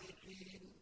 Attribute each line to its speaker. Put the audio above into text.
Speaker 1: الصالحين.